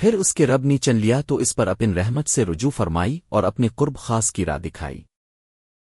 پھر اس کے رب نے چن لیا تو اس پر اپن رحمت سے رجوع فرمائی اور اپنی قرب خاص کی راہ دکھائی۔